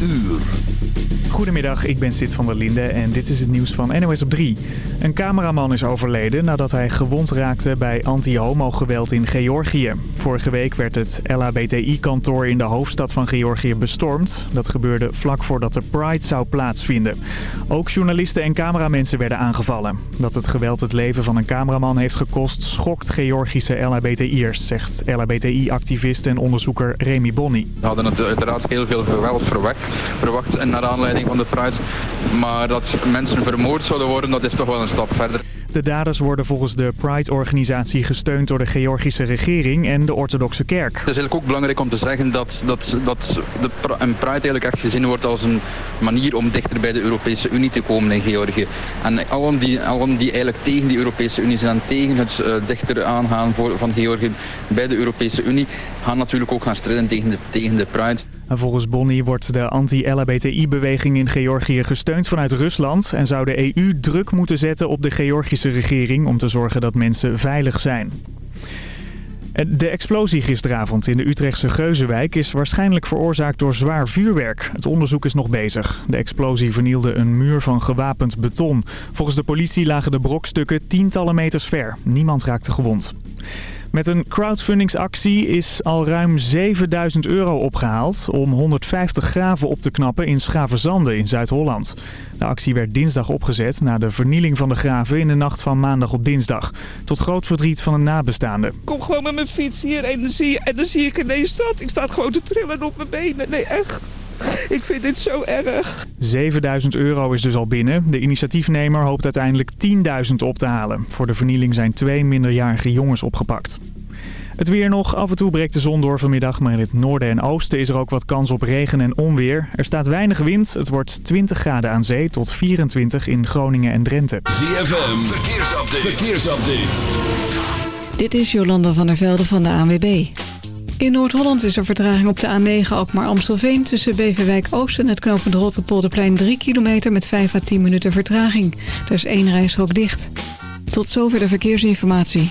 uur. Goedemiddag, ik ben Sid van der Linde en dit is het nieuws van NOS op 3. Een cameraman is overleden nadat hij gewond raakte bij anti-homo-geweld in Georgië. Vorige week werd het LHBTI-kantoor in de hoofdstad van Georgië bestormd. Dat gebeurde vlak voordat de Pride zou plaatsvinden. Ook journalisten en cameramensen werden aangevallen. Dat het geweld het leven van een cameraman heeft gekost schokt Georgische LHBTI'ers, zegt LHBTI-activist en onderzoeker Remy Bonny. We hadden uiteraard heel veel geweld verwacht, verwacht naar aanleiding van de Pride. Maar dat mensen vermoord zouden worden, dat is toch wel een stap verder. De daders worden volgens de Pride-organisatie gesteund door de Georgische regering en de orthodoxe kerk. Het is eigenlijk ook belangrijk om te zeggen dat, dat, dat de, een Pride eigenlijk echt gezien wordt als een manier om dichter bij de Europese Unie te komen in Georgië. En allen die, allen die eigenlijk tegen die Europese Unie zijn en tegen het uh, dichter aangaan voor, van Georgië bij de Europese Unie, gaan natuurlijk ook gaan strijden tegen de, tegen de Pride. Volgens Bonnie wordt de anti-LHBTI-beweging in Georgië gesteund vanuit Rusland... en zou de EU druk moeten zetten op de Georgische regering om te zorgen dat mensen veilig zijn. De explosie gisteravond in de Utrechtse Geuzenwijk is waarschijnlijk veroorzaakt door zwaar vuurwerk. Het onderzoek is nog bezig. De explosie vernielde een muur van gewapend beton. Volgens de politie lagen de brokstukken tientallen meters ver. Niemand raakte gewond. Met een crowdfundingsactie is al ruim 7000 euro opgehaald om 150 graven op te knappen in Schavenzande in Zuid-Holland. De actie werd dinsdag opgezet na de vernieling van de graven in de nacht van maandag op dinsdag. Tot groot verdriet van een nabestaande. Kom gewoon met mijn fiets hier en dan zie, en dan zie ik ineens dat. Ik sta gewoon te trillen op mijn benen. Nee, echt. Ik vind dit zo erg. 7000 euro is dus al binnen. De initiatiefnemer hoopt uiteindelijk 10.000 op te halen. Voor de vernieling zijn twee minderjarige jongens opgepakt. Het weer nog. Af en toe breekt de zon door vanmiddag, maar in het noorden en oosten is er ook wat kans op regen en onweer. Er staat weinig wind. Het wordt 20 graden aan zee tot 24 in Groningen en Drenthe. ZFM, verkeersupdate. verkeersupdate. Dit is Jolanda van der Velde van de ANWB. In Noord-Holland is er vertraging op de A9 ook maar Amstelveen... tussen Beverwijk Oost en het knooppunt Rotterpolderplein 3 kilometer... met 5 à 10 minuten vertraging. Er is één reishok dicht. Tot zover de verkeersinformatie.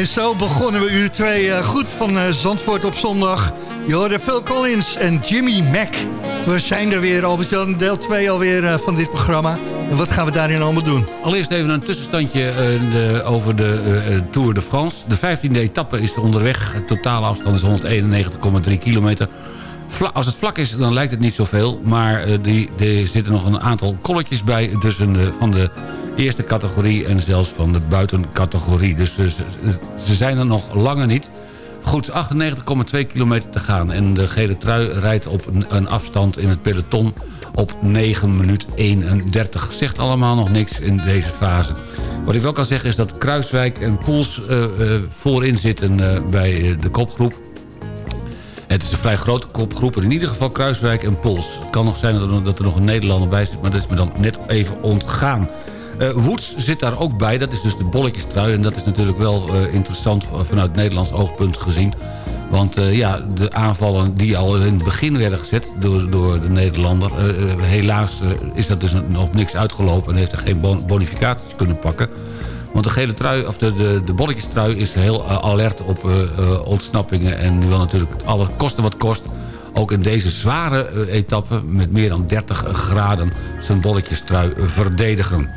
En zo begonnen we uur 2 goed van uh, Zandvoort op zondag. Je hoorde Phil Collins en Jimmy Mac. We zijn er weer, Albert-Jan, deel 2 alweer uh, van dit programma. En wat gaan we daarin allemaal doen? Allereerst even een tussenstandje over de Tour de France. De 15e etappe is onderweg. De totale afstand is 191,3 kilometer. Als het vlak is, dan lijkt het niet zoveel. Maar er zitten nog een aantal kolletjes bij tussen de, van de eerste categorie... en zelfs van de buitencategorie. Dus ze, ze zijn er nog langer niet. Goed, 98,2 kilometer te gaan. En de gele trui rijdt op een, afstand in het peloton op 9 minuut 31. Zegt allemaal nog niks in deze fase. Wat ik wel kan zeggen is dat Kruiswijk en Poels uh, uh, voorin zitten bij de kopgroep. Het is een vrij grote kopgroep. In ieder geval Kruiswijk en Pols. Het kan nog zijn dat er nog een Nederlander bij zit... maar dat is me dan net even ontgaan. Uh, zit daar ook bij. Dat is dus de bolletjestrui. En dat is natuurlijk wel uh, interessant vanuit Nederlands oogpunt gezien. Want uh, ja, de aanvallen die al in het begin werden gezet door, door de Nederlander... helaas is dat dus nog niks uitgelopen... en heeft er geen bonificaties kunnen pakken... Want de gele trui, of de, de, de bolletjestrui is heel alert op ontsnappingen. En wil natuurlijk alle kosten wat kost. Ook in deze zware etappe met meer dan 30 graden zijn bolletjestrui verdedigen.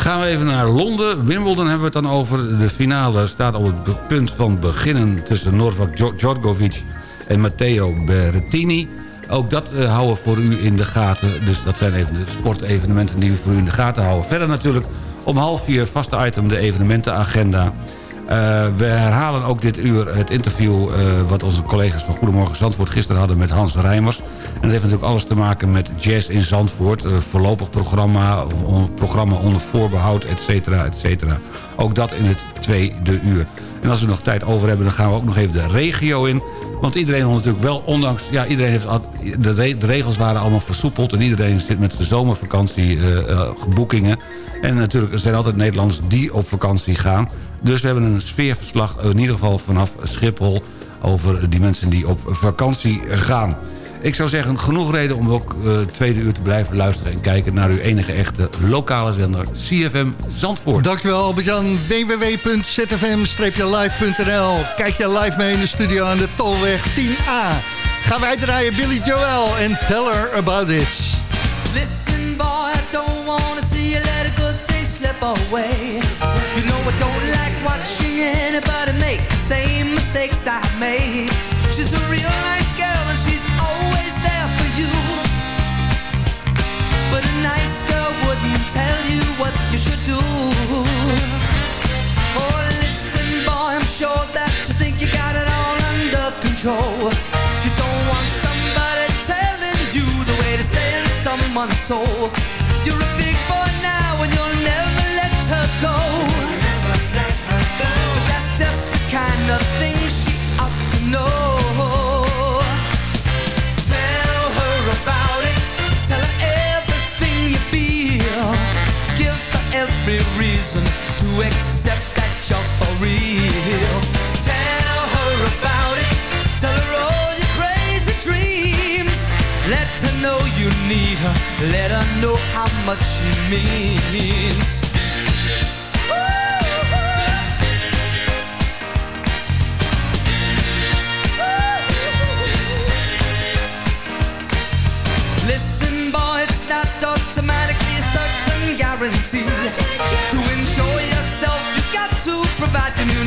Gaan we even naar Londen. Wimbledon hebben we het dan over. De finale staat op het punt van beginnen tussen Novak Djokovic en Matteo Berrettini. Ook dat uh, houden we voor u in de gaten. Dus dat zijn even de sportevenementen die we voor u in de gaten houden. Verder natuurlijk om half vier vaste item de evenementenagenda. Uh, we herhalen ook dit uur het interview... Uh, wat onze collega's van Goedemorgen Zandvoort gisteren hadden met Hans Rijmers. Dat heeft natuurlijk alles te maken met jazz in Zandvoort. Uh, voorlopig programma, programma onder voorbehoud, et cetera, et cetera. Ook dat in het tweede uur. En als we nog tijd over hebben, dan gaan we ook nog even de regio in. Want iedereen had natuurlijk wel, ondanks... Ja, iedereen heeft, de, de regels waren allemaal versoepeld... en iedereen zit met zijn zomervakantie boekingen. En natuurlijk, er zijn altijd Nederlanders die op vakantie gaan. Dus we hebben een sfeerverslag, in ieder geval vanaf Schiphol... over die mensen die op vakantie gaan. Ik zou zeggen, genoeg reden om ook uh, tweede uur te blijven luisteren... en kijken naar uw enige echte lokale zender CFM Zandvoort. Dankjewel Albert-Jan. www.zfm-live.nl Kijk je live mee in de studio aan de Tolweg 10A. Gaan wij draaien Billy Joel en Tell Her About It. Listen boy, I don't wanna see you let a good thing slip away. You know I don't like watching anybody make the same mistakes I made. She's a real nice nice girl wouldn't tell you what you should do. Oh, listen boy, I'm sure that you think you got it all under control. You don't want somebody telling you the way to stay in someone's soul. You're a big boy now and you'll never let her go. But that's just the kind of thing she ought to know. Reason to accept that you're for real. Tell her about it. Tell her all your crazy dreams. Let her know you need her. Let her know how much she means. Listen, boy, it's not automatically a certain guarantee. To ensure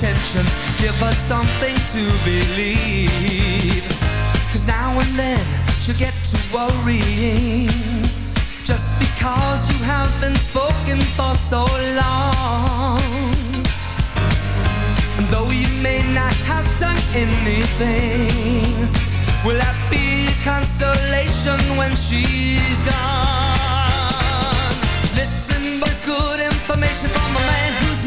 attention, give her something to believe. Cause now and then she'll get to worrying. Just because you have been spoken for so long. And though you may not have done anything, will that be consolation when she's gone? Listen, but it's good information from a man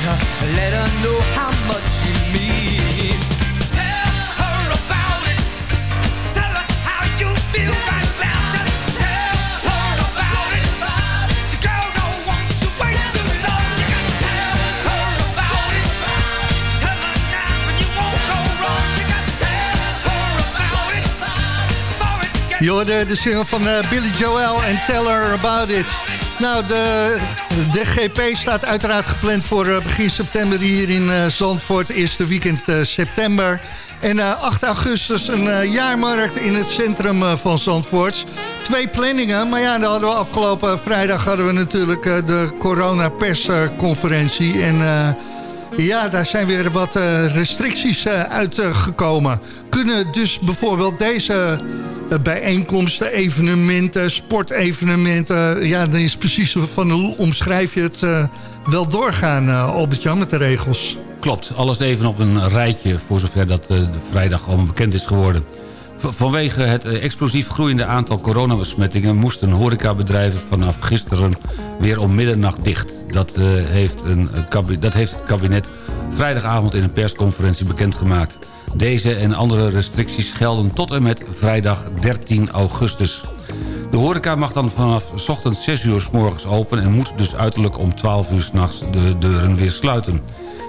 you need her. Let her know how much she means. Tell her about it. Tell her how you feel right now. Just tell her about it. The girl don't want to wait too long. You gotta tell her about it. Tell her now and you won't go wrong. You gotta tell her about it. For it gets Je hoorde de single van eh, Billy Joel en Tell Her About It. Nou, de, de GP staat uiteraard gepland voor eh, begin september hier in eh, Zandvoort. Eerste weekend eh, september. En eh, 8 augustus een jaarmarkt in het centrum van Zandvoort. Twee planningen, maar ja, hadden we afgelopen vrijdag hadden we natuurlijk de corona-persconferentie. en ja, daar zijn weer wat restricties uitgekomen. Kunnen dus bijvoorbeeld deze bijeenkomsten, evenementen, sportevenementen... ja, dan is precies van hoe omschrijf je het eh, wel doorgaan, eh, Albert-Jan, met de regels. Klopt, alles even op een rijtje voor zover dat eh, de vrijdag allemaal bekend is geworden. Vanwege het eh, explosief groeiende aantal coronabesmettingen... moesten horecabedrijven vanaf gisteren weer om middernacht dicht. Dat, eh, heeft, een, dat heeft het kabinet vrijdagavond in een persconferentie bekendgemaakt. Deze en andere restricties gelden tot en met vrijdag 13 augustus. De horeca mag dan vanaf 's ochtends 6 uur s morgens open... en moet dus uiterlijk om 12 uur s'nachts de deuren weer sluiten.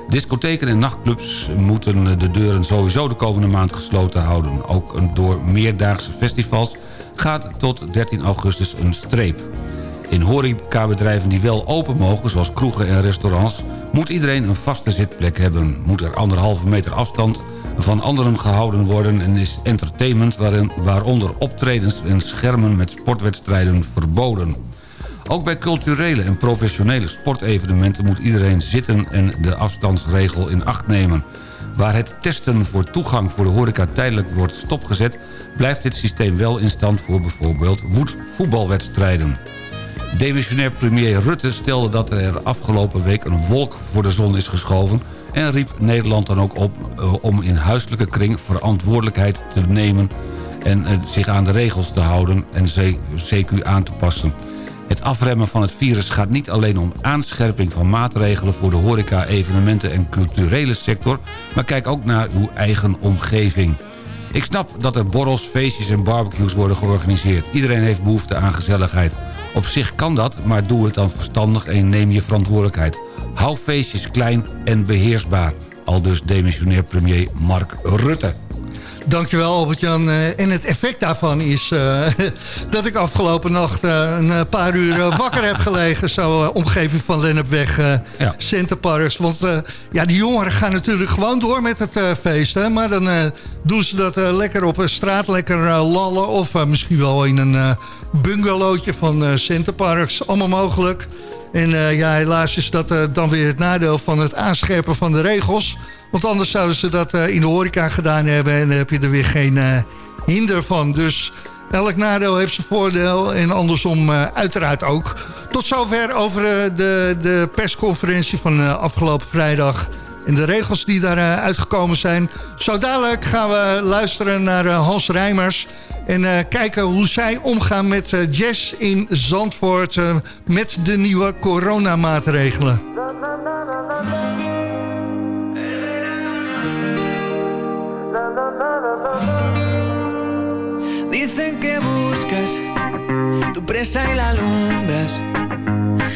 Discotheken en nachtclubs moeten de deuren sowieso de komende maand gesloten houden. Ook door meerdaagse festivals gaat tot 13 augustus een streep. In horecabedrijven die wel open mogen, zoals kroegen en restaurants... moet iedereen een vaste zitplek hebben. Moet er anderhalve meter afstand van anderen gehouden worden... en is entertainment waarin, waaronder optredens en schermen met sportwedstrijden verboden. Ook bij culturele en professionele sportevenementen moet iedereen zitten en de afstandsregel in acht nemen. Waar het testen voor toegang voor de horeca tijdelijk wordt stopgezet... blijft dit systeem wel in stand voor bijvoorbeeld voetbalwedstrijden. Demissionair premier Rutte stelde dat er afgelopen week een wolk voor de zon is geschoven... en riep Nederland dan ook op eh, om in huiselijke kring verantwoordelijkheid te nemen... en eh, zich aan de regels te houden en CQ aan te passen. Het afremmen van het virus gaat niet alleen om aanscherping van maatregelen... voor de horeca, evenementen en culturele sector... maar kijk ook naar uw eigen omgeving. Ik snap dat er borrels, feestjes en barbecues worden georganiseerd. Iedereen heeft behoefte aan gezelligheid. Op zich kan dat, maar doe het dan verstandig en neem je verantwoordelijkheid. Hou feestjes klein en beheersbaar. Al dus demissionair premier Mark Rutte. Dankjewel Albert-Jan. Eh, En het effect daarvan is eh, dat ik afgelopen nacht eh, een paar uur wakker heb gelegen. Zo omgeving van Lennepweg, Ja. Centerparks. Want ja, die jongeren gaan natuurlijk gewoon door met het feest. Hè? Maar dan doen ze dat lekker op een straat, lekker lallen. Of misschien wel in een bungalowtje van eh Centerparks. Allemaal mogelijk. En eh, ja, helaas is dat eh, dan weer het nadeel van het aanscherpen van de regels. Want anders zouden ze dat eh, in de horeca gedaan hebben... en dan heb je er weer geen hinder van. Dus elk nadeel heeft zijn voordeel en andersom uiteraard ook. Tot zover over de, de persconferentie van afgelopen vrijdag... en de regels die daar uitgekomen zijn. Zo dadelijk gaan we luisteren naar Hans Rijmers... En eh, kijken hoe zij omgaan met eh, jazz in Zandvoort... eh, met de nieuwe coronamaatregelen. Dicen que buscas tu presa y la alumbras.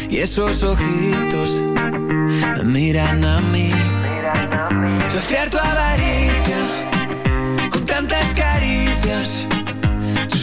Y esos ojitos me miran a mí. Saciar tu avaricia con tantas caricias.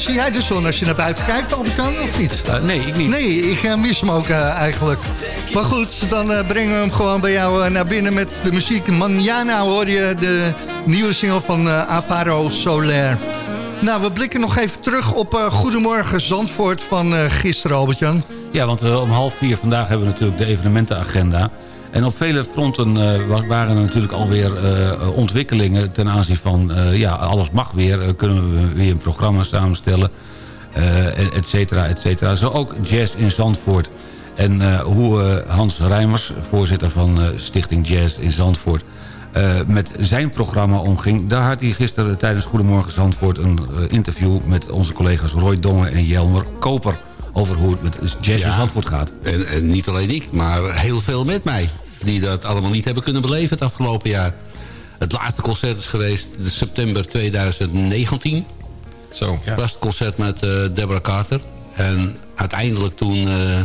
Zie jij de zon als je naar buiten kijkt, Albert-Jan, of niet? Eh, nee, ik niet. Nee, ik eh, mis hem ook eh, eigenlijk. Maar goed, dan brengen we hem gewoon bij jou naar binnen met de muziek. Manjana hoor je de nieuwe single van Avaro Soler. Nou, we blikken nog even terug op Goedemorgen Zandvoort van gisteren, Albert-Jan. Ja, want om half vier vandaag hebben we natuurlijk de evenementenagenda. En op vele fronten eh, wa- waren er natuurlijk alweer eh, ontwikkelingen... ten aanzien van, ja, alles mag weer. kunnen we weer een programma samenstellen, et cetera, et cetera. Zo ook jazz in Zandvoort. En hoe Hans Rijmers, voorzitter van Stichting Jazz in Zandvoort... met zijn programma omging. Daar had hij gisteren tijdens Goedemorgen Zandvoort... een interview met onze collega's Roy Dongen en Jelmer Koper... over hoe het met jazz in Ja. Zandvoort gaat. En, en niet alleen ik, maar heel veel met mij. Die dat allemaal niet hebben kunnen beleven het afgelopen jaar. Het laatste concert is geweest in september 2019. Zo, ja. was het concert met eh, Deborah Carter. En uiteindelijk toen eh,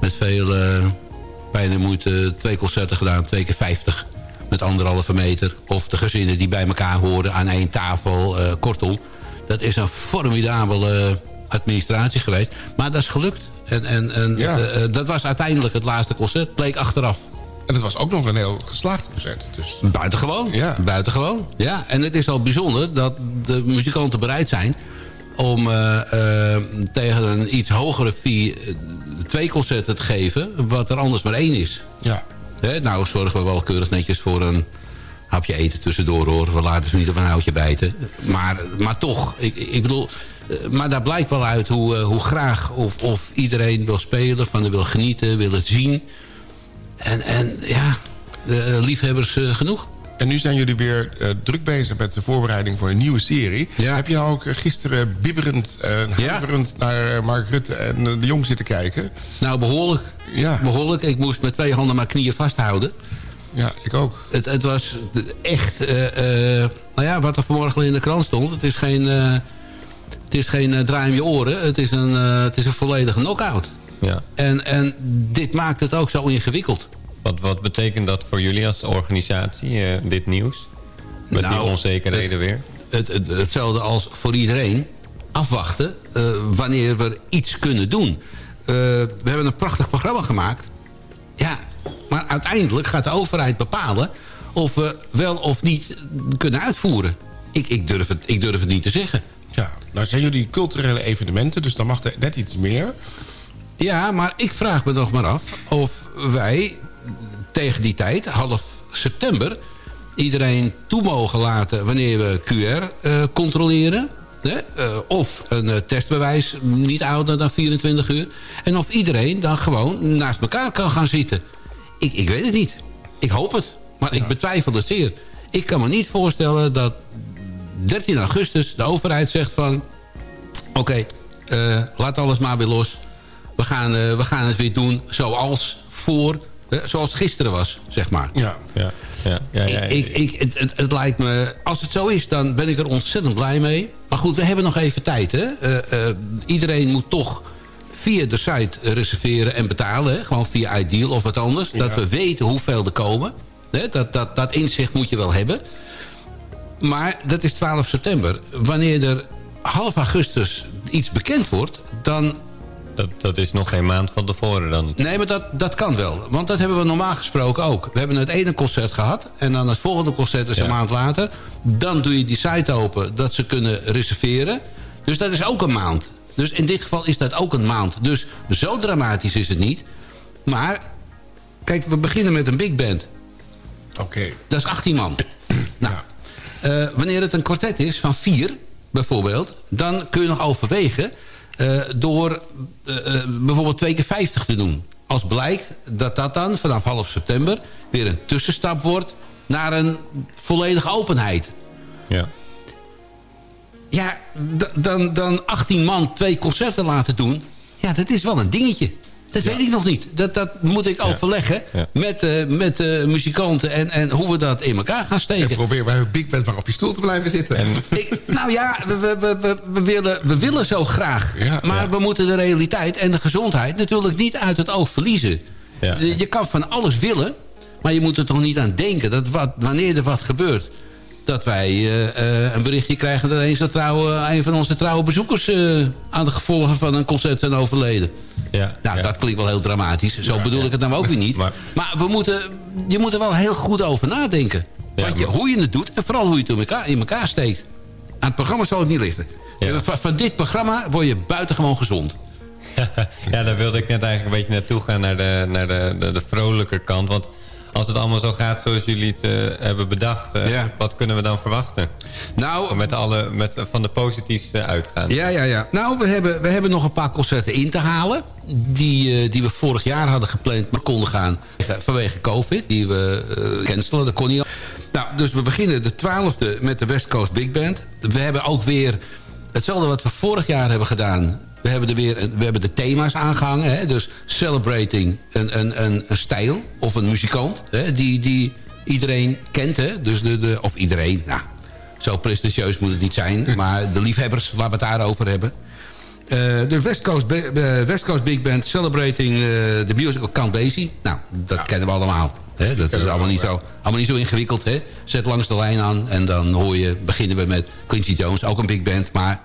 met veel eh, pijn en moeite twee concerten gedaan. Twee keer 50 met anderhalve meter. Of de gezinnen die bij elkaar horen aan één tafel. eh, kortom, dat is een formidabele administratie geweest. Maar dat is gelukt. En, en, en Ja. eh, eh, dat was uiteindelijk het laatste concert. Bleek achteraf. En het was ook nog een heel geslaagd concert. Dus Buitengewoon. Ja. Buitengewoon. Ja, en het is al bijzonder dat de muzikanten bereid zijn... om eh, tegen een iets hogere fee twee concerten te geven... wat er anders maar één is. ja. Hè, nou zorgen we wel keurig netjes voor een hapje eten tussendoor hoor. We laten ze niet op een houtje bijten. Maar, maar toch, ik, ik bedoel... eh, Maar daar blijkt wel uit hoe, eh, hoe graag of, of iedereen wil spelen... van wil genieten, wil het zien. En, en ja, eh, liefhebbers genoeg. En nu zijn jullie weer druk bezig met de voorbereiding voor een nieuwe serie. Heb je nou ook gisteren bibberend en huiverend naar Mark Rutte en de Jong zitten kijken? Nou, behoorlijk. Ja. Behoorlijk. Ik moest met twee handen mijn knieën vasthouden. Ja, ik ook. Het, het was echt... nou ja, wat er vanmorgen in de krant stond... het is geen, het is geen eh, draai om je oren. Het is een, eh, het is een volledige knock-out. Ja. En, en dit maakt het ook zo ingewikkeld. Wat, wat betekent dat voor jullie als organisatie, eh, dit nieuws? Met die Nou, onzekerheden weer? Het, het, hetzelfde als voor iedereen. Afwachten wanneer we iets kunnen doen. We hebben een prachtig programma gemaakt. Ja, maar uiteindelijk gaat de overheid bepalen... of we wel of niet kunnen uitvoeren. Ik, ik, durf, het, ik durf het niet te zeggen. Ja, nou zijn jullie culturele evenementen, dus dan mag er net iets meer. Ja, maar ik vraag me nog maar af of wij tegen die tijd, half september... iedereen toe mogen laten wanneer we QR eh, controleren. Eh, of een eh, testbewijs niet ouder dan 24 uur. En of iedereen dan gewoon naast elkaar kan gaan zitten. Ik, ik weet het niet. Ik hoop het. Maar ik betwijfel het zeer. Ik kan me niet voorstellen dat 13 augustus de overheid zegt van... Oké, eh, laat alles maar weer los. We gaan, eh, we gaan het weer doen zoals voor... eh, zoals het gisteren was, zeg maar. Ja. Ja, ja, ja, ja. Ik, ik, ik, het, het, het lijkt me... Als het zo is, dan ben ik er ontzettend blij mee. Maar goed, we hebben nog even tijd. Hè? Eh, eh, iedereen moet toch via de site reserveren en betalen. Hè? Gewoon via iDeal of wat anders. Dat we weten hoeveel er komen. Hè? Dat, dat, dat inzicht moet je wel hebben. Maar dat is 12 september. Wanneer er half augustus iets bekend wordt... dan Dat, dat is nog geen maand van tevoren dan. Nee, maar dat, dat kan wel. Want dat hebben we normaal gesproken ook. We hebben het ene concert gehad. En dan het volgende concert is een maand later. Dan doe je die site open dat ze kunnen reserveren. Dus dat is ook een maand. Dus in dit geval is dat ook een maand. Dus zo dramatisch is het niet. Maar, kijk, we beginnen met een big band. Oké. Dat is 18 man. nou, eh, wanneer het een kwartet is van vier, bijvoorbeeld... dan kun je nog overwegen eh, door eh, bijvoorbeeld twee keer 50 te doen. Als blijkt dat dat dan vanaf half september weer een tussenstap wordt... naar een volledige openheid. Ja. Ja, dan, dan 18 man twee concerten laten doen... ja, dat is wel een dingetje. Dat weet ik nog niet. Dat, dat moet ik overleggen Ja. met, eh, met eh, muzikanten... En, en hoe we dat in elkaar gaan steken. En probeer bij een big band maar op je stoel te blijven zitten. Ik, nou ja, we, we, we, we, willen, we willen zo graag. Maar we moeten de realiteit en de gezondheid natuurlijk niet uit het oog verliezen. Je, kan van alles willen, maar je moet er toch niet aan denken... dat wat, wanneer er wat gebeurt, dat wij eh, een berichtje krijgen... dat eens dat trouwe, een van onze trouwe bezoekers... aan de gevolgen van een concert zijn overleden. Ja, Nou, ja. dat klinkt wel heel dramatisch. Zo bedoel ik het nou ook weer niet. Maar, Maar- we moeten, je moet er wel heel goed over nadenken. Je, hoe je het doet en vooral hoe je het in elkaar, in elkaar steekt. Aan het programma zal het niet liggen. Ja. Van, van dit programma word je buitengewoon gezond. ja, daar wilde ik net eigenlijk een beetje naartoe gaan, naar de, naar de, de, de vrolijke kant. Want als het allemaal zo gaat zoals jullie het eh, hebben bedacht... eh, Ja. wat kunnen we dan verwachten? Nou, Met alle, met, van de positiefste uitgaan. Ja, ja, ja. Nou, we hebben, we hebben nog een paar concerten in te halen. Die, eh, die we vorig jaar hadden gepland, maar konden gaan vanwege COVID. Die we cancelen, dat kon niet. Nou, dus we beginnen de 12e met de West Coast Big Band. We hebben ook weer hetzelfde wat we vorig jaar hebben gedaan. We hebben, er weer, we hebben de thema's aangehangen. Hè? Dus celebrating een, een, een, een stijl of een muzikant. Hè? Die, die iedereen kent. Hè? Dus de, de, of iedereen, nou, zo prestigieus moet het niet zijn. Maar de liefhebbers, laten we het daarover hebben. Eh, de West Coast, eh, West Coast Big Band Celebrating eh, the Music of Count Basie. Nou, dat kennen we allemaal. Hè? Dat is allemaal niet, zo, allemaal niet zo ingewikkeld. Hè? Zet langs de lijn aan en dan hoor je, beginnen we met Quincy Jones. Ook een big band, maar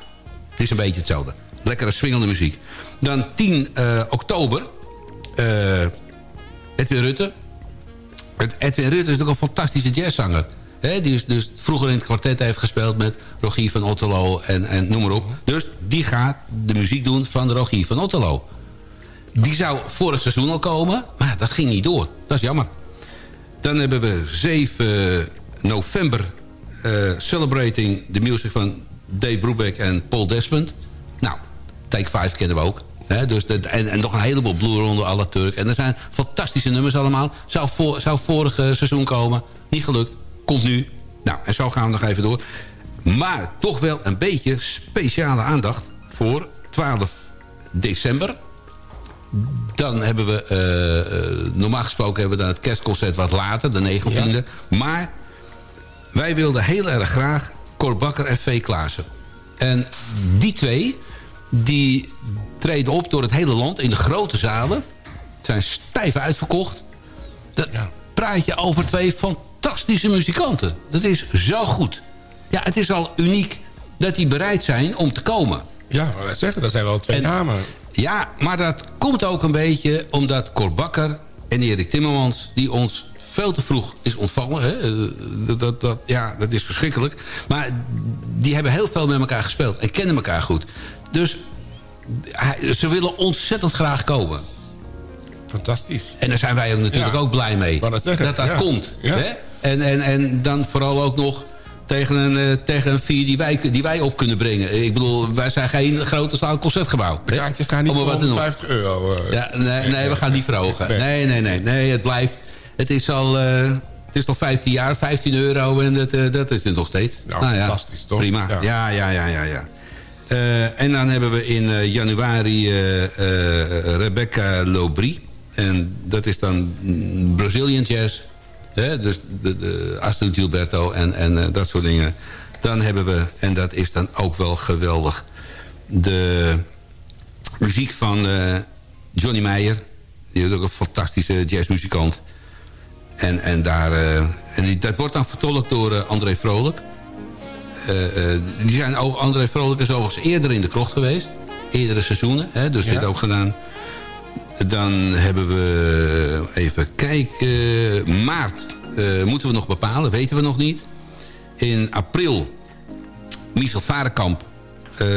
het is een beetje hetzelfde. Lekkere swingende muziek. Dan 10 eh, oktober. eh, Edwin Rutte. Edwin Rutte is ook een fantastische jazzzanger. Hè, die is dus vroeger in het kwartet heeft gespeeld met Rogier van Otterlo en, en noem maar op. Dus die gaat de muziek doen van Rogier van Otterlo. Die zou vorig seizoen al komen, maar dat ging niet door. Dat is jammer. Dan hebben we 7 november eh, Celebrating the Music van Dave Brubeck en Paul Desmond. Nou, Take 5 kennen we ook. Dus de, en, en nog een heleboel Blue Ronde à la Turk. En er zijn fantastische nummers allemaal. Zou, voor, zou vorig seizoen komen. Niet gelukt. Komt nu. Nou, en zo gaan we nog even door. Maar toch wel een beetje speciale aandacht voor 12 december. Dan hebben we, eh, eh, normaal gesproken hebben we dan het kerstconcert wat later, de 19e. Maar wij wilden heel erg graag Cor Bakker en V. Klaassen. En die twee, die treden op door het hele land in de grote zalen. Zijn stijf uitverkocht. Dan praat je over twee fantastische muzikanten. Dat is zo goed. Ja, het is al uniek dat die bereid zijn om te komen. Ja, dat zeggen, dat zijn wel twee namen. Ja, maar dat komt ook een beetje omdat Cor Bakker en Erik Timmermans... die ons veel te vroeg is ontvallen. Hè? eh, Dat, dat, dat, ja, dat is verschrikkelijk. Maar die hebben heel veel met elkaar gespeeld en kennen elkaar goed. Dus ze willen ontzettend graag komen. Fantastisch. En daar zijn wij natuurlijk Ja. ook blij mee. dat zeggen, dat dat ja. komt. Ja. Hè? En, en, en dan vooral ook nog tegen een, eh, tegen een vier die wij, die wij op kunnen brengen. Ik bedoel, wij zijn geen grote staal concertgebouw. De kaartjes gaan niet voor wat te noemen. 150 euro. eh. Ja, nee, nee, we gaan niet verhogen. Nee, nee, nee. nee het blijft... Het is al... eh, het is nog 15 jaar, 15 euro en dat, dat is het nog steeds. Nou, fantastisch, toch? Prima. Ja. Ja, ja, ja, ja. Eh, en dan hebben we in eh, januari eh, Rebecca Lobry. En dat is dan Brazilian jazz. Hè? Dus de, de Astrid Gilberto en, en dat soort dingen. Dan hebben we, en dat is dan ook wel geweldig... de muziek van Johnny Meyer. Die is ook een fantastische jazzmuzikant. En, en, daar, en die, dat wordt dan vertolkt door André Vrolijk. Eh, eh, die zijn ook, André Vrolijk is overigens eerder in de krocht geweest. Eerdere seizoenen, hè, dus Ja. dit ook gedaan. Dan hebben we, even kijken, maart eh, moeten we nog bepalen, weten we nog niet. In april, Michel Varenkamp, eh,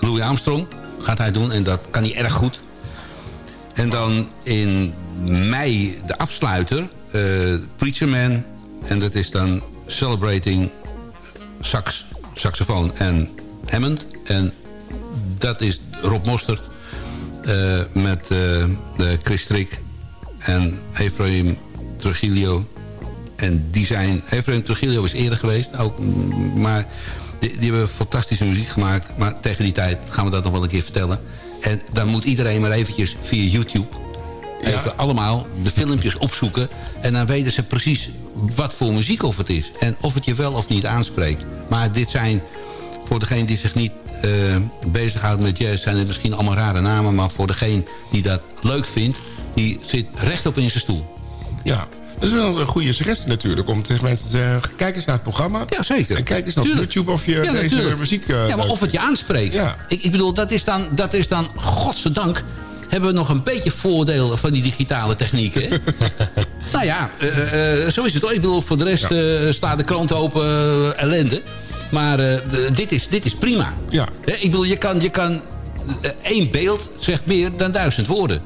Louis Armstrong gaat hij doen. En dat kan hij erg goed. En dan in mei de afsluiter, Preacher Man. En dat is dan Celebrating sax, saxofoon en Hammond. En dat is Rob Mostert eh, met eh, de Chris Strik en Efraim Trujillo. En die zijn... Efraim Trujillo is eerder geweest, ook, maar die, die hebben fantastische muziek gemaakt. Maar tegen die tijd gaan we dat nog wel een keer vertellen. En dan moet iedereen maar eventjes via YouTube... even allemaal de filmpjes opzoeken. En dan weten ze precies wat voor muziek of het is. En of het je wel of niet aanspreekt. Maar dit zijn, voor degene die zich niet eh bezighoudt met jazz... zijn het misschien allemaal rare namen. Maar voor degene die dat leuk vindt... die zit rechtop in zijn stoel. Ja, dat is wel een goede suggestie natuurlijk. Om tegen mensen te zeggen, kijk eens naar het programma. Ja, zeker. En kijk eens naar. YouTube of je Ja, deze natuurlijk. muziek... eh, ja, maar of het je aanspreekt. Ja. Ik, ik bedoel, dat is, dan, dat is dan, godzijdank... hebben we nog een beetje voordeel van die digitale technieken. nou ja, eh, eh, zo is het. Ik bedoel, voor de rest eh, staat de krant open eh, ellende. Maar eh, dit, is, dit is prima. Ja. Hè, Ik bedoel, je kan, je kan eh, één beeld zegt meer dan duizend woorden.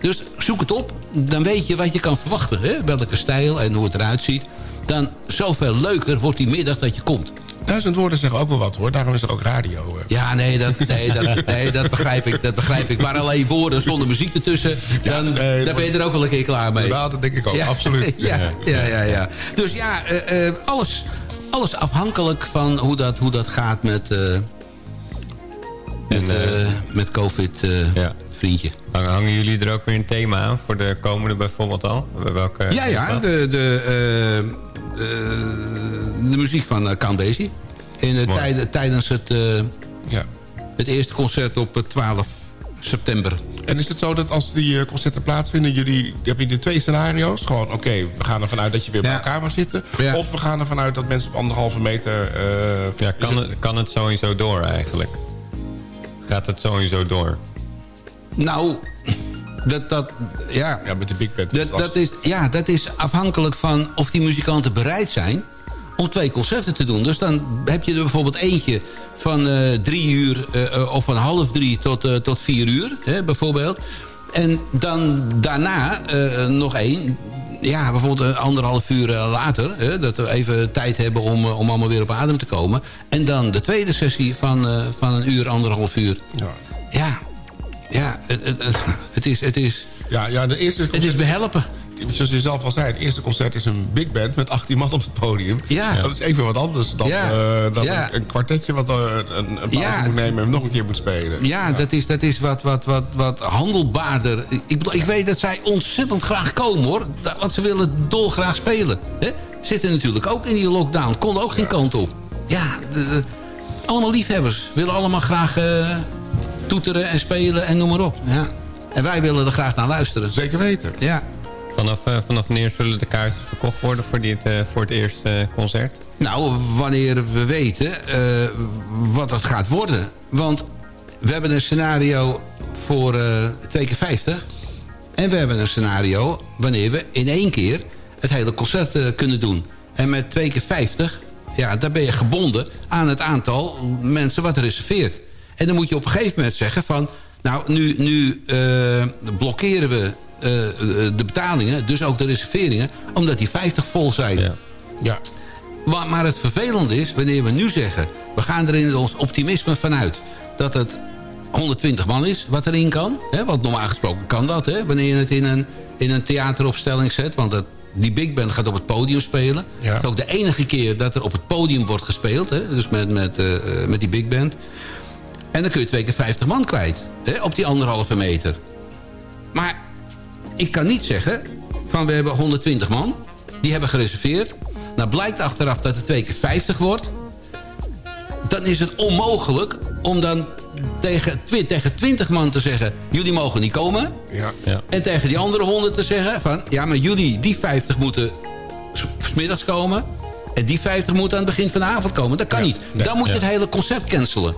Dus zoek het op, dan weet je wat je kan verwachten. Hè? Welke stijl en hoe het eruit ziet. Dan zoveel leuker wordt die middag dat je komt. Duizend woorden zeggen ook wel wat hoor. Daarom is er ook radio. eh. Ja, nee dat, nee, dat, nee, dat begrijp ik. Dat begrijp ik. Maar alleen woorden zonder muziek ertussen, dan, nee, daar ben je er ook wel een keer klaar mee. Ja, dat denk ik ook, absoluut. Ja, ja, ja, ja. Dus ja, eh, eh, alles, alles afhankelijk van hoe dat, hoe dat gaat met, eh, met, eh, met COVID, eh, Ja. vriendje. Hangen, hangen jullie er ook weer een thema aan voor de komende bijvoorbeeld al? Welke Ja, ja, de, de, eh, eh, de muziek van uh, Count. In, eh, tijdens het, eh, Ja. het eerste concert op eh, 12 september. En is het zo dat als die eh, concerten plaatsvinden... jullie heb je de twee scenario's? Gewoon, oké, we gaan ervan uit dat je weer bij elkaar mag zitten. Ja. Of we gaan ervan uit dat mensen op anderhalve meter... eh, Ja, kan het, kan het sowieso door eigenlijk? Gaat het sowieso door? Nou, dat, dat, ja, Ja, met de big band. dat, dat, is, ja, dat is afhankelijk van of die muzikanten bereid zijn om twee concerten te doen. Dus dan heb je er bijvoorbeeld eentje van eh, drie uur eh, eh, of van half drie tot, tot vier uur, hè, bijvoorbeeld. En dan daarna nog één, ja, bijvoorbeeld anderhalf uur later... Hè, dat we even tijd hebben om, om allemaal weer op adem te komen. En dan de tweede sessie van, van een uur, anderhalf uur. Ja. Ja, ja het, het, is... Het is Ja, ja, de eerste het is behelpen. zoals je zelf al zei... het eerste concert is een big band met 18 man op het podium. Ja. Dat is even wat anders dan, Ja. eh, dan Ja. een, een kwartetje... wat eh, een, een pauze moet nemen en nog een keer moet spelen. Ja, Dat, is, dat is wat, wat, wat, wat handelbaarder. Ik, ik weet dat zij ontzettend graag komen, hoor. Want ze willen dolgraag spelen. Hè? Zitten natuurlijk ook in die lockdown. Konden ook geen kant op. Ja, de- de- allemaal liefhebbers. Willen allemaal graag eh, toeteren en spelen en noem maar op. Ja. En wij willen er graag naar luisteren. Zeker weten. Ja. Vanaf, eh, vanaf wanneer zullen de kaartjes verkocht worden voor, dit, eh, voor het eerste eh, concert? Nou, wanneer we weten eh, wat het gaat worden. Want we hebben een scenario voor eh 2 keer 50. En we hebben een scenario wanneer we in één keer het hele concert eh, kunnen doen. En met 2 keer 50, ja, daar ben je gebonden aan het aantal mensen wat reserveert. En dan moet je op een gegeven moment zeggen van... nou, nu, nu eh, blokkeren we eh, de betalingen, dus ook de reserveringen... omdat die 50 vol zijn. Ja. Ja. Maar, maar het vervelende is, wanneer we nu zeggen... we gaan er in ons optimisme vanuit dat het 120 man is wat erin kan. Hè? Want normaal gesproken kan dat, hè? wanneer je het in een, in een theateropstelling zet. Want dat, die big band gaat op het podium spelen. Ja. Het is ook de enige keer dat er op het podium wordt gespeeld. Hè? Dus met, met, eh, eh, met die big band. En dan kun je twee keer 50 man kwijt. Hè? Op die anderhalve meter. Maar ik kan niet zeggen van we hebben 120 man. Die hebben gereserveerd. Nou blijkt achteraf dat het twee keer 50 wordt. Dan is het onmogelijk om dan tegen, twi- tegen 20 man te zeggen... jullie mogen niet komen. Ja. Ja. En tegen die andere 100 te zeggen van... ja, maar jullie, die 50 moeten s- smiddags komen... en die 50 moeten aan het begin van de avond komen. Dat kan niet. Dan moet je Ja. het hele concept cancelen.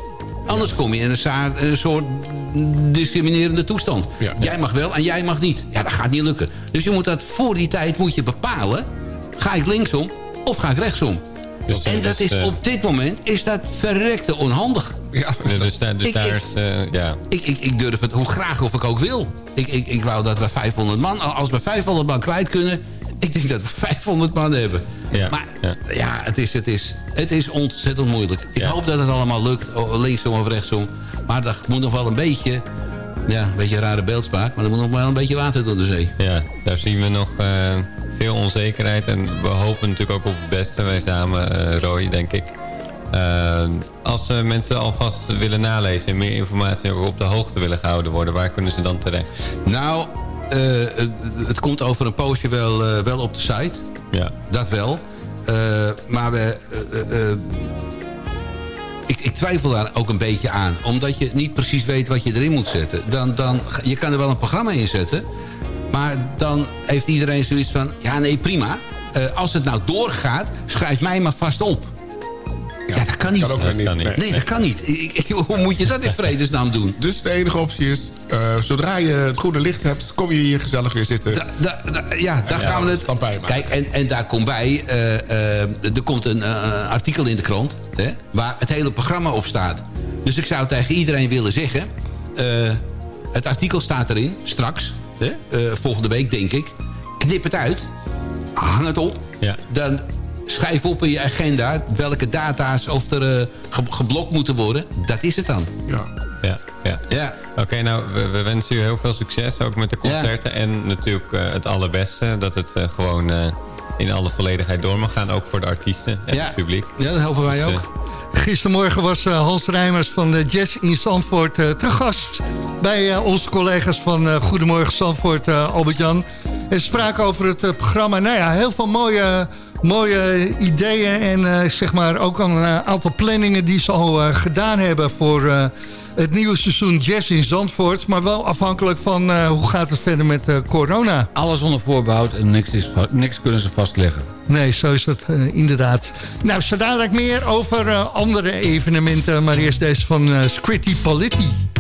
Anders kom je in een, soort discriminerende toestand. Ja. Jij mag wel en jij mag niet. Ja, dat gaat niet lukken. Dus je moet dat voor die tijd moet je bepalen... ga ik linksom of ga ik rechtsom? Dus, en dat dus, is eh, op dit moment is dat verrekte onhandig. Ja, Dus, daar- dus is... eh, ja. Ik, ik, ik durf het hoe graag of ik ook wil. Ik, ik, ik wou dat we 500 man... Als we 500 man kwijt kunnen... Ik denk dat we 500 man hebben. Ja, Maar ja. ja, het, is, het, is, het is ontzettend moeilijk. Ik Ja. hoop dat het allemaal lukt. Linksom of rechtsom. Maar dat moet nog wel een beetje... Ja, een beetje een rare beeldspraak. Maar er moet nog wel een beetje water door de zee. Ja, daar zien we nog eh, veel onzekerheid. En we hopen natuurlijk ook op het beste. Wij samen, eh Roy, denk ik. Eh, als uh, mensen alvast willen nalezen... en meer informatie op de hoogte willen gehouden worden... waar kunnen ze dan terecht? Nou, het, het komt over een poosje wel, eh, wel op de site. Ja. Dat wel. Eh, maar we... eh, eh, eh, ik, ik twijfel daar ook een beetje aan. Omdat je niet precies weet wat je erin moet zetten. Dan, dan, je kan er wel een programma in zetten. Maar dan heeft iedereen zoiets van... Ja, nee, prima. Eh, als het nou doorgaat, schrijf mij maar vast op. Ja, dat kan niet. Kan ook weer niet. kan niet. Nee. Nee, dat kan niet. Hoe moet je dat in vredesnaam doen? Dus de enige optie is, eh, zodra je het groene licht hebt... kom je hier gezellig weer zitten. Da- da- da- ja, daar Ja, gaan we het... maken. Kijk, en, en daar komt bij... eh, eh, er komt een eh, artikel in de krant... Hè, waar het hele programma op staat. Dus ik zou tegen iedereen willen zeggen... eh, het artikel staat erin, straks. Hè, eh, volgende week, denk ik. Knip het uit. Hang het op. Ja. Dan schrijf op in je agenda... welke data's of er eh, ge- geblokt moeten worden. Dat is het dan. Ja. Ja, ja. Ja. Oké, nou, we, we wensen u heel veel succes, ook met de concerten. En natuurlijk eh, het allerbeste, dat het eh, gewoon eh, in alle volledigheid door mag gaan. Ook voor de artiesten en Ja. het publiek. Ja, dat helpen wij Dus, ook. Gistermorgen was Hans Rijmers van de Jazz in Zandvoort eh, te gast... bij eh, onze collega's van eh, Goedemorgen Zandvoort, eh, Albert-Jan. En ze spraken over het programma. Nou ja, heel veel mooie, mooie ideeën... en eh, zeg maar ook een eh, aantal planningen die ze al eh, gedaan hebben... voor het nieuwe seizoen Jazz in Zandvoort. Maar wel afhankelijk van hoe gaat het verder met corona. Alles onder voorbehoud en niks, is, niks kunnen ze vastleggen. Nee, zo is dat inderdaad. Nou, zo dadelijk meer over andere evenementen. Maar eerst deze van Scritti Politti.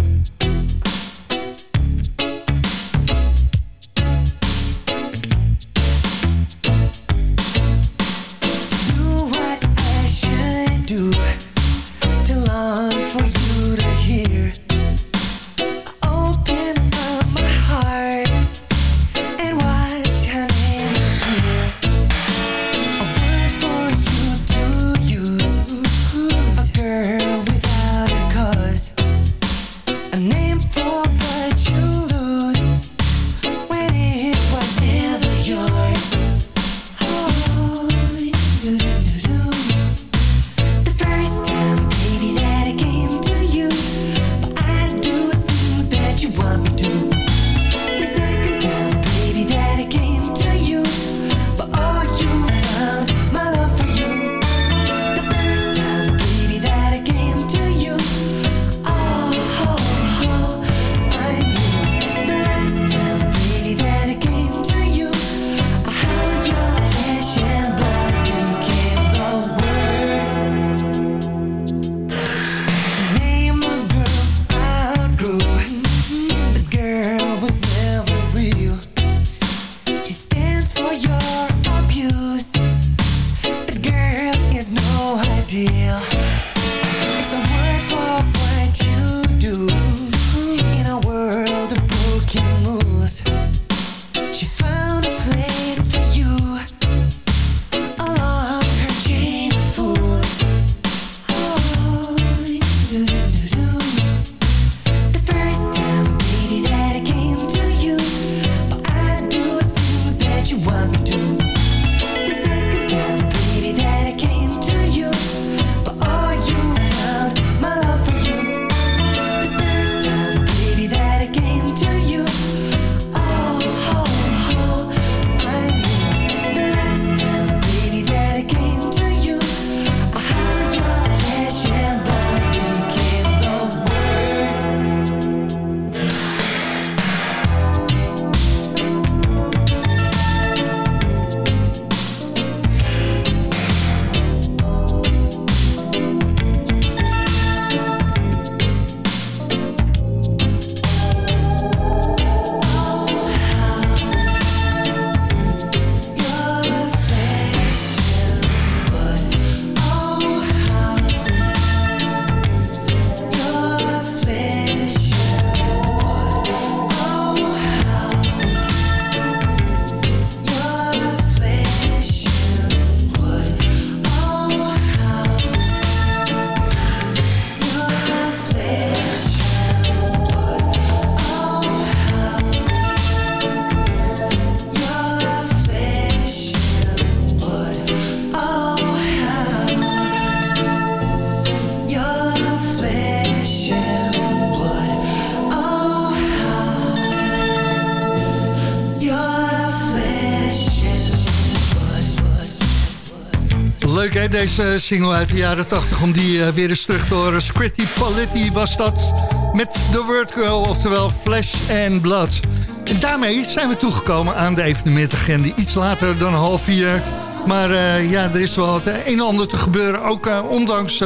Single uit de jaren 80 om die eh, weer eens terug te horen. Scritti Politti was dat met The Word Girl, oftewel Flesh and Blood. En daarmee zijn we toegekomen aan de evenementagenda. Iets later dan half vier. Maar eh, ja, er is wel het een en ander te gebeuren. Ook eh, ondanks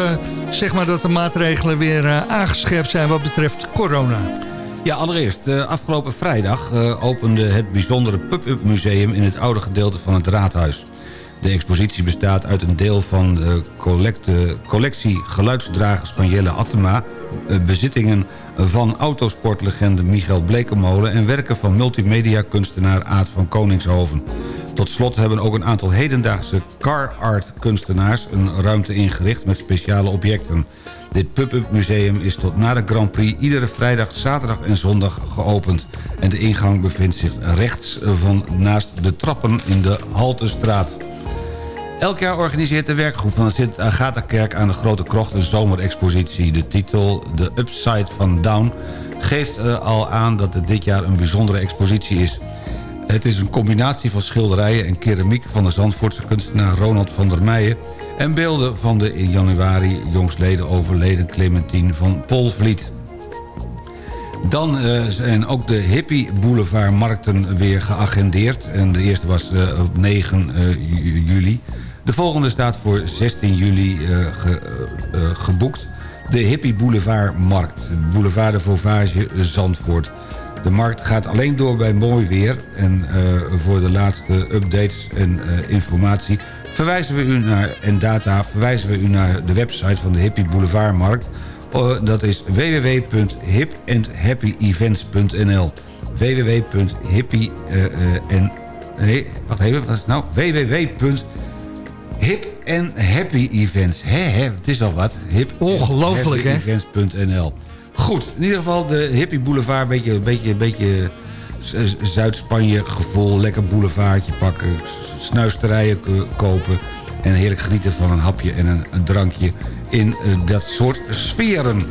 zeg maar dat de maatregelen weer aangescherpt zijn wat betreft corona. Ja, allereerst. afgelopen vrijdag opende het bijzondere Pub-Up Museum... in het oude gedeelte van het Raadhuis. De expositie bestaat uit een deel van de collectie geluidsdragers van Jelle Attema... eh, bezittingen van autosportlegende Michael Blekemolen... en werken van multimedia-kunstenaar Aad van Koningshoven. Tot slot hebben ook een aantal hedendaagse car art kunstenaars... een ruimte ingericht met speciale objecten. Dit pub-up museum is tot na de Grand Prix iedere vrijdag, zaterdag en zondag geopend. En de ingang bevindt zich rechts van naast de trappen in de Haltestraat. Elk jaar organiseert de werkgroep van de Sint-Agatha-kerk aan de Grote Krocht een zomerexpositie. De titel The Upside van Down geeft eh, al aan dat het dit jaar een bijzondere expositie is. Het is een combinatie van schilderijen en keramiek van de Zandvoortse kunstenaar Ronald van der Meijen... en beelden van de in januari jongstleden overleden Clementine van Polvliet. Dan eh, zijn ook de Hippie Boulevard markten weer geagendeerd. En de eerste was eh, op 9 eh, ju- juli. De volgende staat voor 16 juli eh, eh, eh, geboekt. De Hippie Boulevard Markt. Boulevard de Vauvage Zandvoort. De markt gaat alleen door bij mooi weer. En voor de laatste updates en informatie verwijzen we u naar, en data verwijzen we u naar de website van de Hippie Boulevard Markt. Dat is www.hipandhappyevents.nl www.hippie en nee, wacht even, wat is nou? www.hip en happy events. Hè, hè, het is al wat. Hip Ongelooflijk, hè? Events.nl. Goed, in ieder geval de Hippie Boulevard, beetje, beetje, beetje Zuid-Spanje gevoel. Lekker boulevardje pakken, snuisterijen kopen. En heerlijk genieten van een hapje en een, een drankje in eh, dat soort sferen.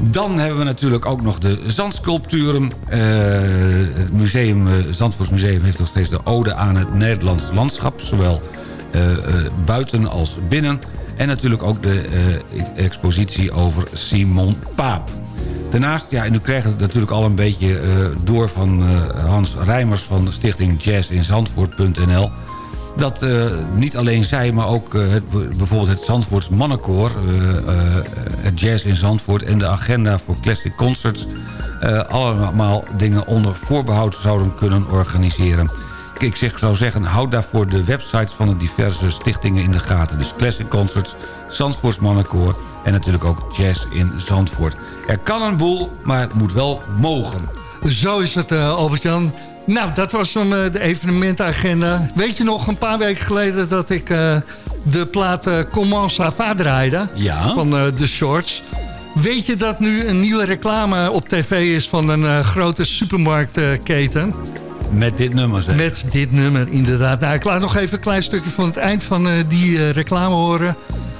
Dan hebben we natuurlijk ook nog de zandsculpturen. Eh, het museum, eh, Zandvoortsmuseum heeft nog steeds de ode aan het Nederlands landschap. Zowel buiten als binnen. En natuurlijk ook de eh, expositie over Simon Paap. Daarnaast, ja, en u krijgt het natuurlijk al een beetje eh, door van eh, Hans Rijmers van de stichting Jazz in Zandvoort.nl. Dat eh, niet alleen zij, maar ook eh, bijvoorbeeld het Zandvoorts Mannenkoor... eh, eh, het Jazz in Zandvoort en de agenda voor Classic Concerts... eh, allemaal dingen onder voorbehoud zouden kunnen organiseren. Ik zeg, zou zeggen, houd daarvoor de websites van de diverse stichtingen in de gaten. Dus Classic Concerts, Zandvoorts Mannenkoor en natuurlijk ook Jazz in Zandvoort. Er kan een boel, maar het moet wel mogen. Zo is het, Albert-Jan. Nou, dat was dan eh, de evenementagenda. Weet je nog, een paar weken geleden dat ik eh, de plaat Comment ça va draaide? Ja. Van The Shorts. Weet je dat nu een nieuwe reclame op tv is van een grote supermarktketen? Met dit nummer, zeg. Met dit nummer, inderdaad. Nou, ik laat nog even een klein stukje van het eind van eh, die eh, reclame horen.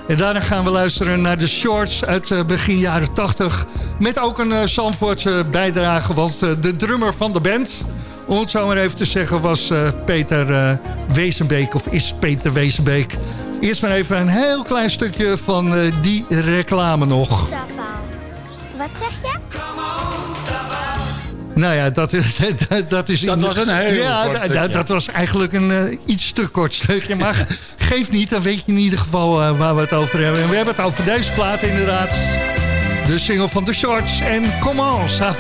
En daarna gaan we luisteren naar de shorts uit eh, begin jaren 80. Met ook een uh, Zandvoortse bijdrage, want eh, de drummer van de band... om het zo maar even te zeggen, was eh, Peter eh, Wezenbeek, of is Peter Wezenbeek. Eerst maar even een heel klein stukje van eh, die reclame nog. Wat zeg je? Nou ja, dat is... dat, is Dat was een heel ja, kort stukje. dat was eigenlijk een eh, iets te kort stukje. Maar geeft niet, dan weet je in ieder geval eh, waar we het over hebben. En we hebben het over deze plaat inderdaad. De single van The Shorts en Comment ça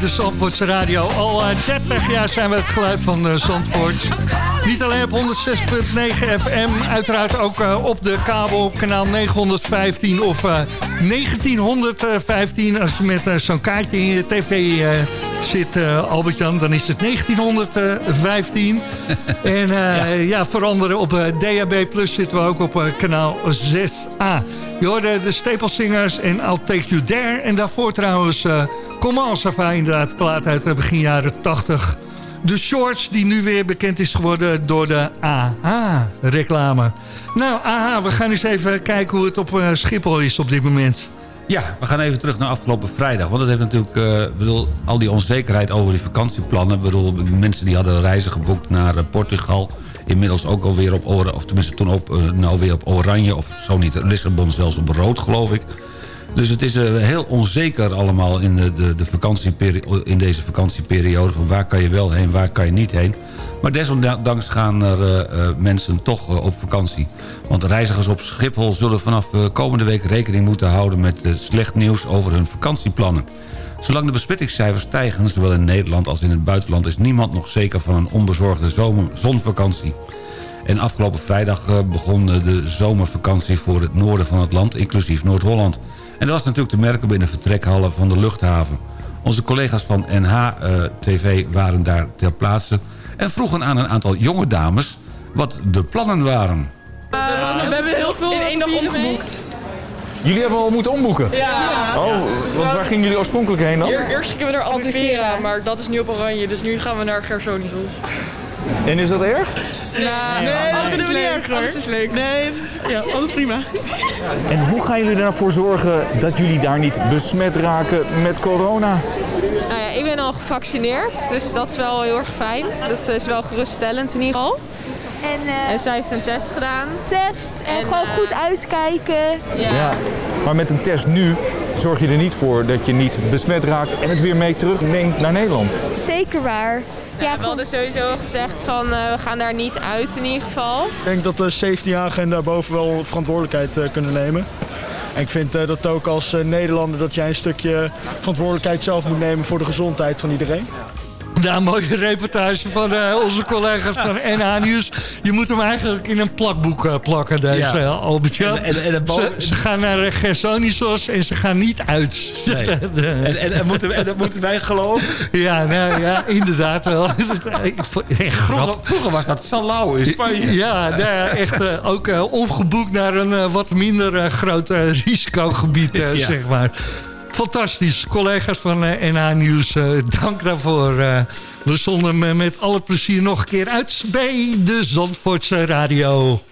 de Zandvoortse Radio. Al eh, 30 jaar zijn we het geluid van eh, Zandvoort. Niet alleen op 106.9 FM, uiteraard ook eh, op de kabel op kanaal 915 of eh, 1915. Als je met eh, zo'n kaartje in je tv eh, zit, eh, Albert-Jan, dan is het 1915. en eh, ja. veranderen op eh, DAB Plus zitten we ook op eh, kanaal 6A. Je hoorde de Stapelsingers en I'll Take You There. En daarvoor trouwens va, inderdaad, plaat uit begin jaren 80. De Shorts, die nu weer bekend is geworden door de AHA-reclame. Nou, AHA, we gaan eens even kijken hoe het op eh, Schiphol is op dit moment. Ja, we gaan even terug naar afgelopen vrijdag. Want dat heeft natuurlijk, ik bedoel, al die onzekerheid over die vakantieplannen. Bedoel, mensen die hadden reizen geboekt naar eh, Portugal. Inmiddels ook alweer op oranje, of tenminste toen op, nou weer op oranje. Of zo niet, Lissabon zelfs op rood, geloof ik. Dus het is eh, heel onzeker allemaal in, de, de, de vakantieperi- in deze vakantieperiode. Van waar kan je wel heen, waar kan je niet heen. Maar desondanks gaan er eh, eh, mensen toch op vakantie. Want reizigers op Schiphol zullen vanaf komende week rekening moeten houden... met slecht nieuws over hun vakantieplannen. Zolang de besmettingscijfers stijgen, zowel in Nederland als in het buitenland... is niemand nog zeker van een onbezorgde zomer zonvakantie. En afgelopen vrijdag begon de zomervakantie voor het noorden van het land... inclusief Noord-Holland. En dat was natuurlijk te merken binnen vertrekhallen van de luchthaven. Onze collega's van NH-TV waren daar ter plaatse... en vroegen aan een aantal jonge dames wat de plannen waren. we hebben heel veel in één dag omgeboekt. Jullie hebben al moeten omboeken? Ja. Oh, want waar gingen jullie oorspronkelijk heen dan? Eer- Eerst gingen we naar Albufeira, maar dat is nu op oranje. Dus nu gaan we naar Gersonisos. En is dat erg? Nou, nee, dat vinden we niet erg hoor. Alles is leuk. Nee, ja, alles prima. En hoe gaan jullie ervoor zorgen dat jullie daar niet besmet raken met corona? Nou ja, ik ben al gevaccineerd, dus dat is wel heel erg fijn. Dat is wel geruststellend in ieder geval. En, eh, En zij heeft een test gedaan. Test en, En, gewoon eh, goed uitkijken. Ja. Maar met een test nu zorg je er niet voor dat je niet besmet raakt en het weer mee terugneemt naar Nederland. Zeker waar. Ja, we hadden sowieso gezegd van eh, we gaan daar niet uit in ieder geval. Ik denk dat de safety-agenda boven wel verantwoordelijkheid eh, kunnen nemen. En ik vind eh, dat ook als eh, Nederlander dat jij een stukje verantwoordelijkheid zelf moet nemen voor de gezondheid van iedereen. Ja, mooie reportage van eh, onze collega's van NH Nieuws. Je moet hem eigenlijk in een plakboek eh, plakken, deze Ja. Albert-Jan. En- en- en ze, ze gaan naar eh, Gersonisos en ze gaan niet uit. Nee. En, en, en, moeten, en dat moeten wij geloven? Ja, nou, ja inderdaad wel. Vroeger, vroeger was dat Salau in Spanje. Ja, nou ja, echt eh, ook eh, omgeboekt naar een eh, wat minder eh, groot eh, risicogebied, eh, Ja. zeg maar. Fantastisch. Collega's van eh, NH Nieuws, eh, dank daarvoor. eh. we zonden eh, met alle plezier nog een keer uit bij de Zandvoortse Radio.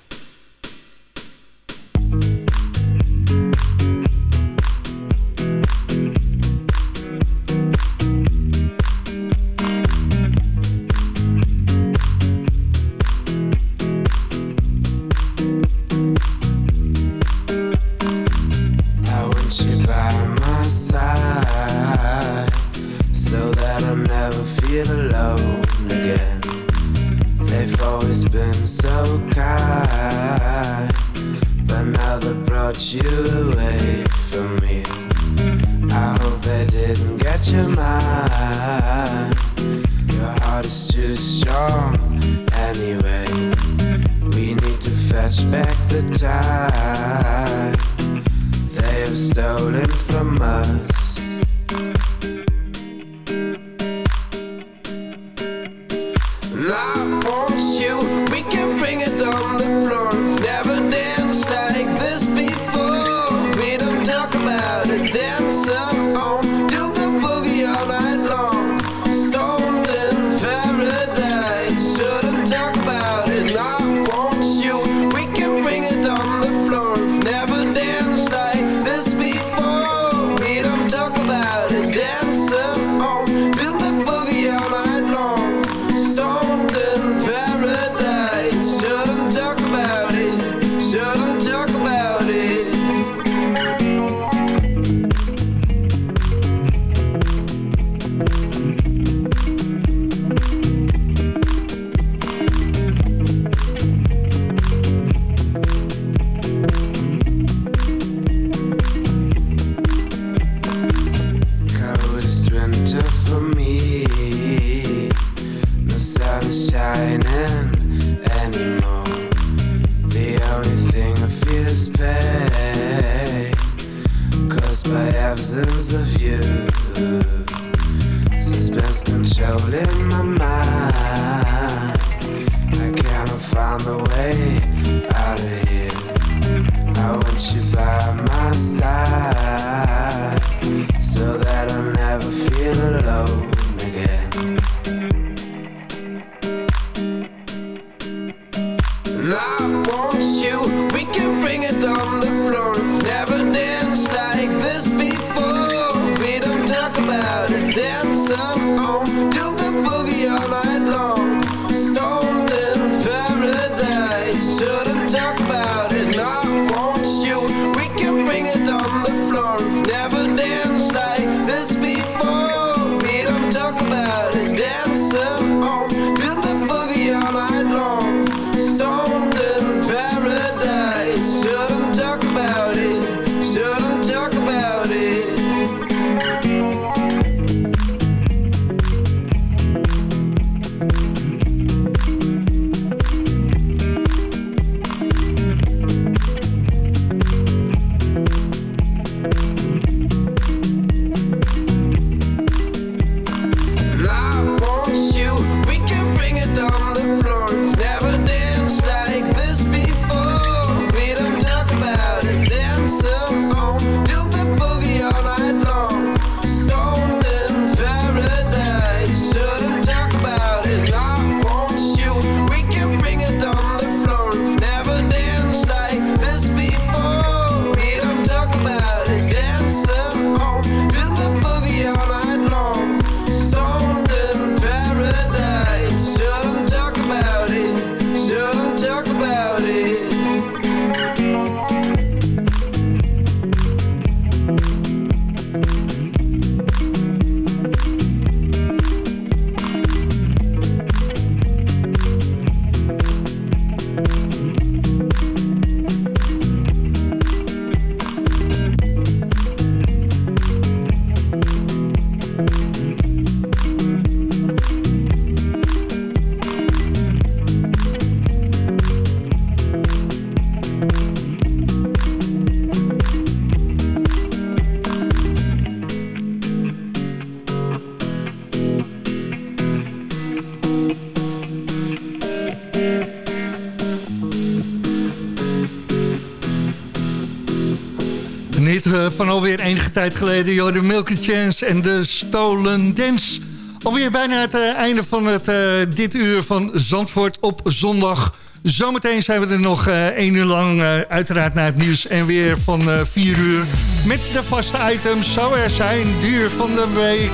alweer enige tijd geleden. Joh, de Milky Chance en de Stolen Dance. Alweer bijna het eh, einde van het, eh, dit uur van Zandvoort op zondag. Zometeen zijn we er nog uh, één uur lang, uiteraard naar het nieuws. En weer van vier uur met de vaste items. Zou er zijn, duur van de week.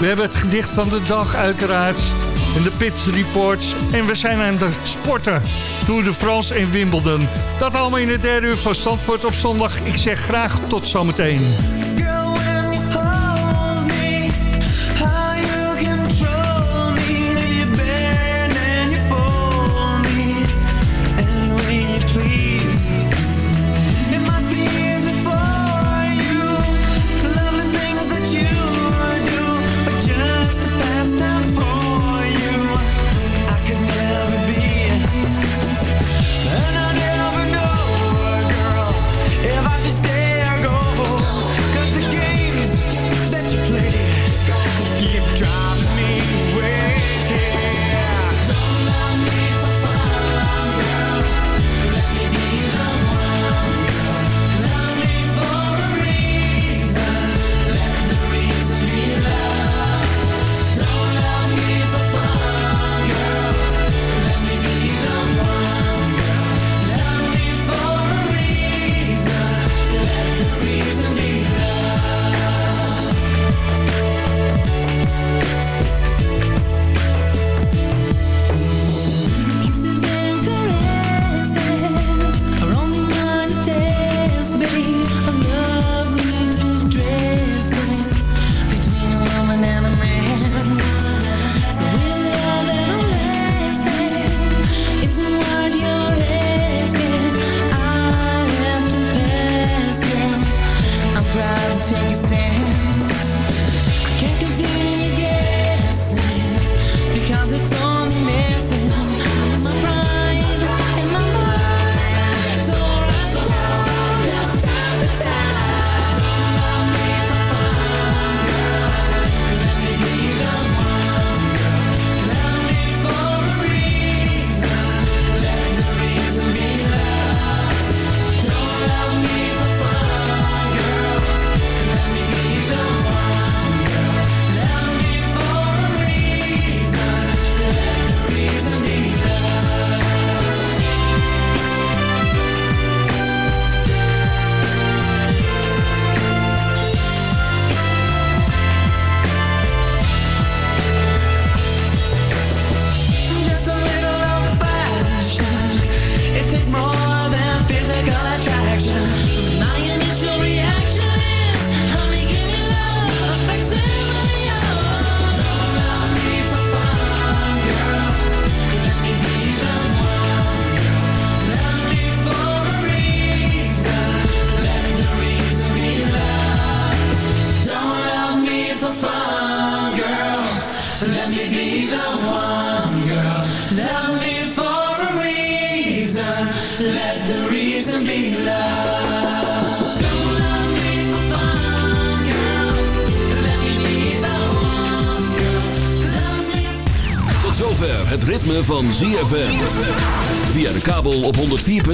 We hebben het gedicht van de dag uiteraard en de pitts Reports. En we zijn aan de sporten. Tour de France en Wimbledon. Dat allemaal in het derde uur van Zandvoort op zondag. Ik zeg graag tot zometeen.